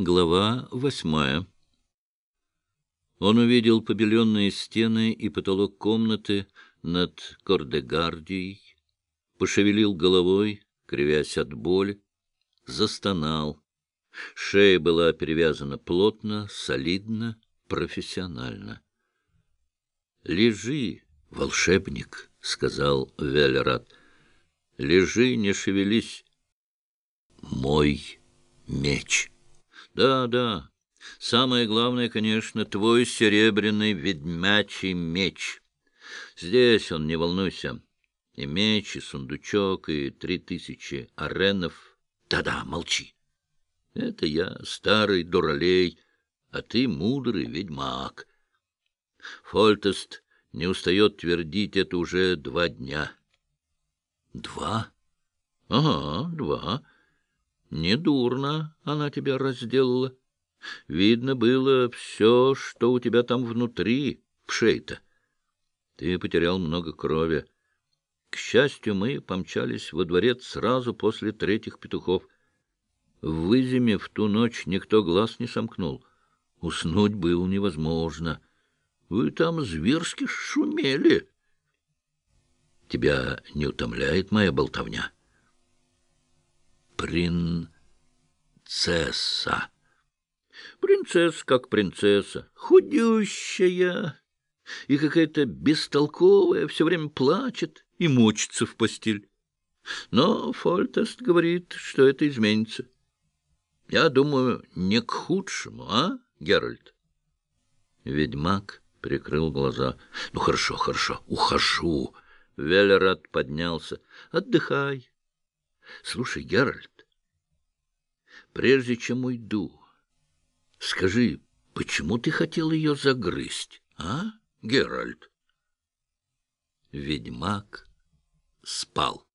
Глава восьмая Он увидел побеленные стены и потолок комнаты над Кордегардией, пошевелил головой, кривясь от боли, застонал. Шея была перевязана плотно, солидно, профессионально. — Лежи, волшебник, — сказал Велерат. — Лежи, не шевелись. Мой меч. Да, да. Самое главное, конечно, твой серебряный ведьмячий меч. Здесь он, не волнуйся. И меч, и сундучок, и три тысячи аренов. Да-да, молчи. Это я, старый дуралей, а ты мудрый ведьмак. Фольтест не устает твердить это уже два дня. Два? Ага, два. Недурно она тебя разделала. Видно было все, что у тебя там внутри, в шее-то. Ты потерял много крови. К счастью, мы помчались во дворец сразу после третьих петухов. В Изиме в ту ночь никто глаз не сомкнул. Уснуть было невозможно. Вы там зверски шумели. Тебя не утомляет моя болтовня? — принцесса. Принцесса как принцесса, худющая и какая-то бестолковая, все время плачет и мочится в постель. Но Фольтест говорит, что это изменится. Я думаю, не к худшему, а, Геральт? Ведьмак прикрыл глаза. — Ну, хорошо, хорошо, ухожу. Велерат поднялся. — Отдыхай. Слушай, Геральт, прежде чем уйду, скажи, почему ты хотел ее загрызть, а, Геральт? Ведьмак спал.